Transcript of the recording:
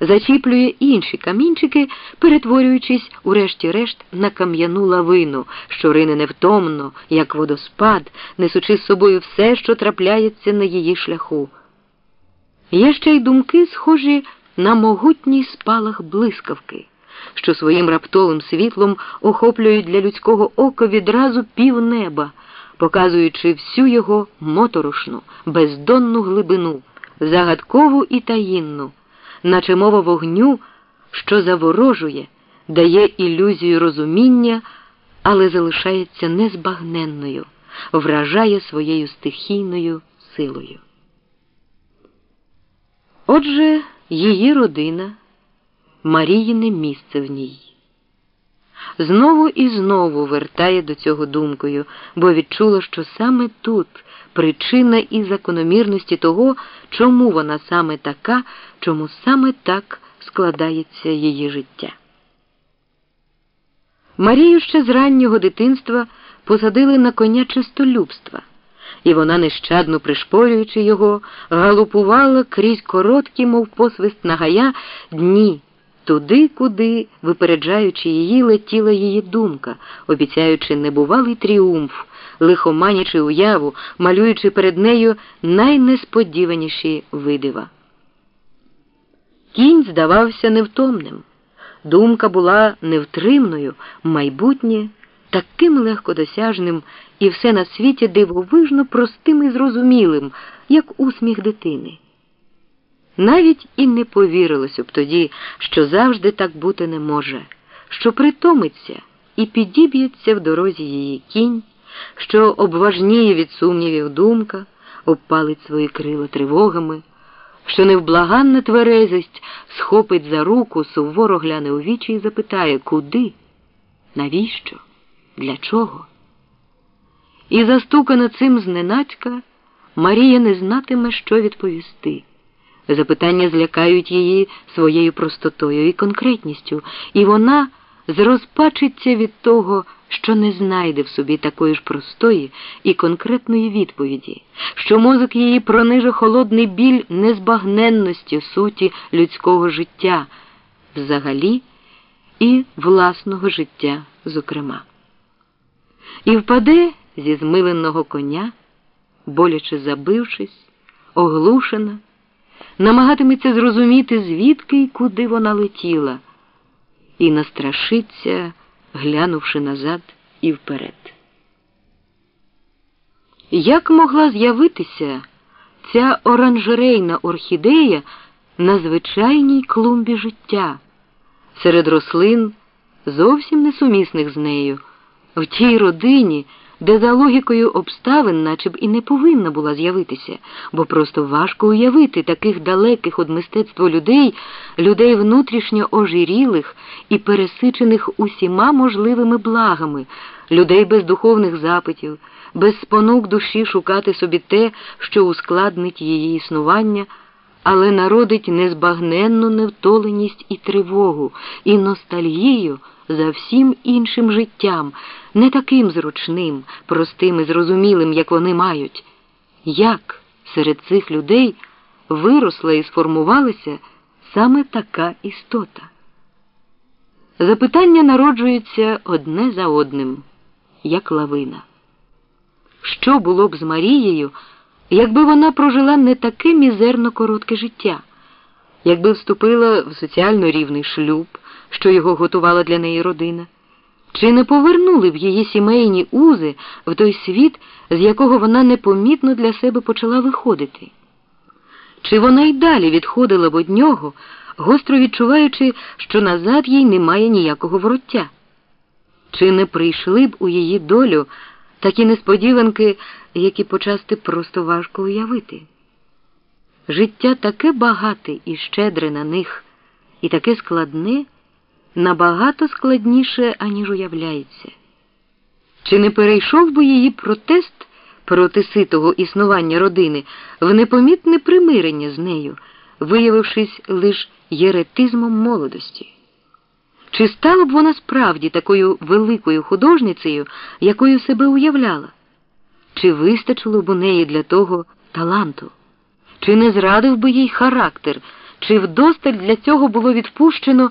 зачіплює інші камінчики, перетворюючись, урешті-решт, на кам'яну лавину, що рине невтомно, як водоспад, несучи з собою все, що трапляється на її шляху. Є ще й думки, схожі на могутній спалах блискавки, що своїм раптовим світлом охоплюють для людського ока відразу півнеба, показуючи всю його моторошну, бездонну глибину, загадкову і таїнну, наче мова вогню, що заворожує, дає ілюзію розуміння, але залишається незбагненною, вражає своєю стихійною силою. Отже, її родина, Маріїне місце в ній. Знову і знову вертає до цього думкою, бо відчула, що саме тут причина і закономірності того, чому вона саме така, чому саме так складається її життя. Марію ще з раннього дитинства посадили на коня чистолюбства і вона, нещадно пришпорюючи його, галупувала крізь короткі, мов посвист нагая, дні. Туди, куди, випереджаючи її, летіла її думка, обіцяючи небувалий тріумф, лихоманячи уяву, малюючи перед нею найнесподіваніші видива. Кінь здавався невтомним. Думка була невтримною, майбутнє таким легкодосяжним і все на світі дивовижно простим і зрозумілим, як усміх дитини. Навіть і не повірилося б тоді, що завжди так бути не може, що притомиться і підіб'ється в дорозі її кінь, що обважніє від сумнівів думка, обпалить свої крила тривогами, що невблаганна тверезість схопить за руку, суворо гляне у вічі і запитає, куди, навіщо, для чого? І застукана цим зненацька, Марія не знатиме, що відповісти. Запитання злякають її своєю простотою і конкретністю, і вона зрозпачиться від того, що не знайде в собі такої ж простої і конкретної відповіді, що мозок її прониже холодний біль незбагненності суті людського життя взагалі і власного життя, зокрема. І впаде зі змиленого коня, боляче забившись, оглушена, намагатиметься зрозуміти, звідки й куди вона летіла, і настрашиться, глянувши назад і вперед. Як могла з'явитися ця оранжерейна орхідея на звичайній клумбі життя серед рослин, зовсім несумісних з нею, в тій родині? Де за логікою обставин наче б і не повинна була з'явитися, бо просто важко уявити таких далеких від мистецтва людей, людей внутрішньо ожирілих і пересичених усіма можливими благами, людей без духовних запитів, без спонук душі шукати собі те, що ускладнить її існування. Але народить незбагненну невтоленість і тривогу, і ностальгію за всім іншим життям, не таким зручним, простим і зрозумілим, як вони мають. Як серед цих людей виросла і сформувалася саме така істота? Запитання народжуються одне за одним, як лавина. Що було б з Марією, якби вона прожила не таке мізерно коротке життя, якби вступила в соціально рівний шлюб? Що його готувала для неї родина? Чи не повернули б її сімейні узи в той світ, з якого вона непомітно для себе почала виходити? Чи вона й далі відходила б від нього, гостро відчуваючи, що назад їй немає ніякого вороття? Чи не прийшли б у її долю такі несподіванки, які почасти просто важко уявити? Життя таке багате і щедре на них, і таке складне набагато складніше, аніж уявляється. Чи не перейшов би її протест проти ситого існування родини в непомітне примирення з нею, виявившись лише єретизмом молодості? Чи стала б вона справді такою великою художницею, якою себе уявляла? Чи вистачило б у неї для того таланту? Чи не зрадив би їй характер? Чи вдосталь для цього було відпущено